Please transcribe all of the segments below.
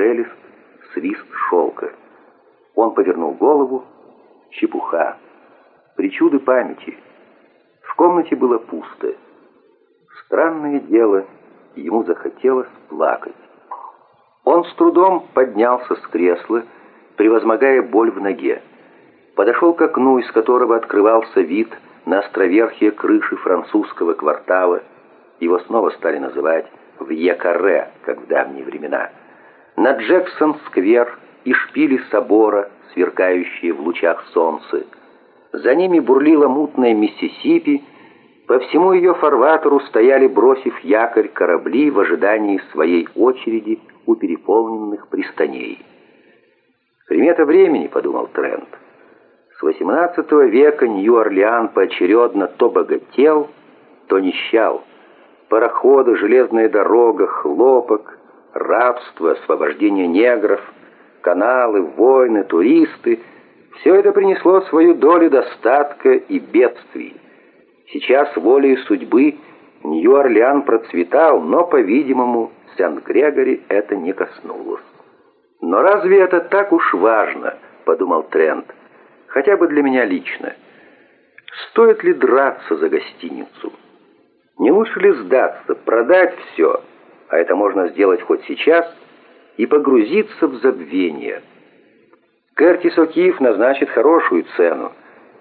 шелест, свист шелка. Он повернул голову. Чепуха. Причуды памяти. В комнате было пусто. Странное дело, ему захотелось плакать. Он с трудом поднялся с кресла, превозмогая боль в ноге. Подошел к окну, из которого открывался вид на островерхие крыши французского квартала. Его снова стали называть Вье-Карре, как в давние времена. На Джексон-сквер и шпили собора, сверкающие в лучах солнца. За ними бурлила мутная Миссисипи, по всему ее фарватеру стояли, бросив якорь, корабли в ожидании своей очереди у переполненных пристаней. «Примета времени», — подумал Трент. С XVIII века Нью-Орлеан поочередно то богател, то нищал. Пароходы, железная дорога, хлопок, рабство, освобождение негров, каналы, войны, туристы — все это принесло свою долю достатка и бедствий. Сейчас волей судьбы Нью-Орлеан процветал, но, по-видимому, Сент-Грегори это не коснулось. «Но разве это так уж важно?» — подумал Трент. «Хотя бы для меня лично. Стоит ли драться за гостиницу? Не лучше ли сдаться, продать все, а это можно сделать хоть сейчас, и погрузиться в забвение?» Кертис О'Кив назначит хорошую цену,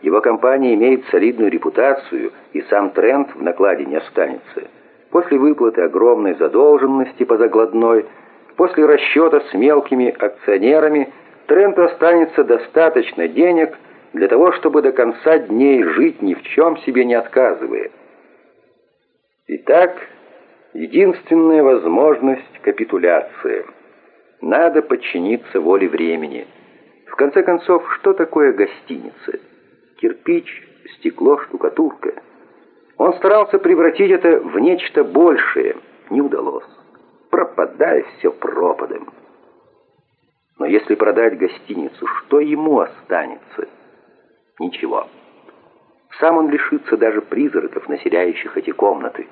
его компания имеет солидную репутацию, и сам тренд в накладе не останется. После выплаты огромной задолженности по закладной, после расчета с мелкими акционерами, тренду останется достаточно денег для того, чтобы до конца дней жить ни в чем себе не отказывая. Итак, единственная возможность – капитуляция. Надо подчиниться воле времени. В конце концов, что такое гостиница? кирпич, стекло, штукатурка. Он старался превратить это в нечто большее. Не удалось. Пропадая все пропадом. Но если продать гостиницу, что ему останется? Ничего. Сам он лишится даже призраков, населяющих эти комнаты.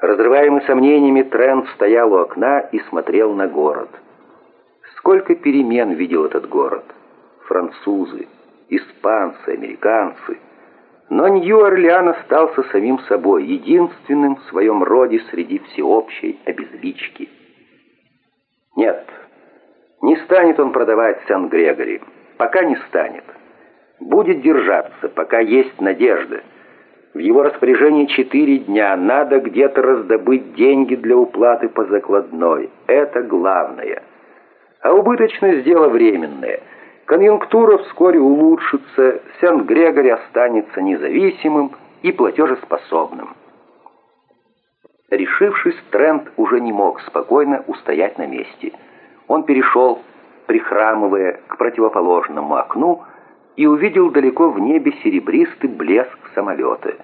Разрываемый сомнениями, Трент стоял у окна и смотрел на город. Сколько перемен видел этот город. Французы, испанцы, американцы. Но Нью-Орлеан остался самим собой, единственным в своем роде среди всеобщей обезлички. Нет, не станет он продавать Сен-Грегори, пока не станет. Будет держаться, пока есть надежда. В его распоряжении четыре дня, надо где-то раздобыть деньги для уплаты по закладной. Это главное. А убыточность дело временное – Конъюнктура вскоре улучшится, Сент-Грегори останется независимым и платежеспособным. Решившись, Трент уже не мог спокойно устоять на месте. Он перешел, прихрамывая к противоположному окну, и увидел далеко в небе серебристый блеск самолета.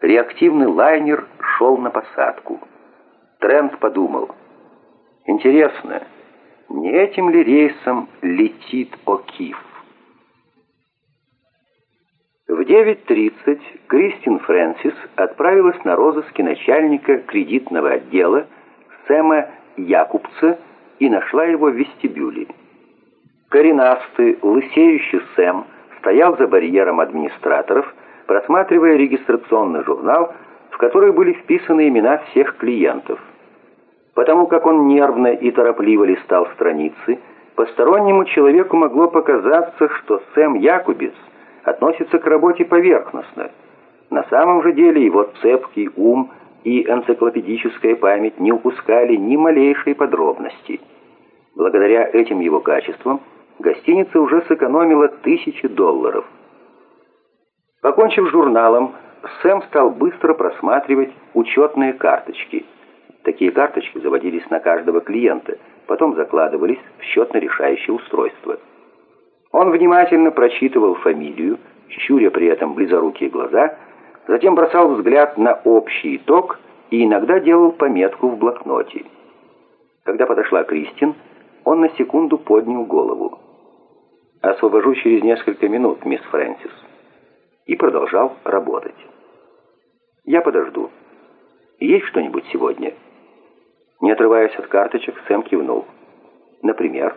Реактивный лайнер шел на посадку. Трент подумал, «Интересно, не этим ли рейсом летит О'Кив? В 9.30 Кристин Фрэнсис отправилась на розыски начальника кредитного отдела Сэма Якубца и нашла его в вестибюле. Коренастый, лысеющий Сэм стоял за барьером администраторов, просматривая регистрационный журнал, в который были вписаны имена всех клиентов – Потому как он нервно и торопливо листал страницы, постороннему человеку могло показаться, что Сэм Якубис относится к работе поверхностно. На самом же деле его цепкий ум и энциклопедическая память не упускали ни малейшей подробности. Благодаря этим его качествам гостиница уже сэкономила тысячи долларов. Покончив журналом, Сэм стал быстро просматривать учетные карточки – Такие карточки заводились на каждого клиента, потом закладывались в счетно-решающее устройство. Он внимательно прочитывал фамилию, щуря при этом близорукие глаза, затем бросал взгляд на общий итог и иногда делал пометку в блокноте. Когда подошла Кристин, он на секунду поднял голову. «Освобожу через несколько минут, мисс Фрэнсис». И продолжал работать. «Я подожду. Есть что-нибудь сегодня?» Не отрываясь от карточек, Сэм кивнул. Например...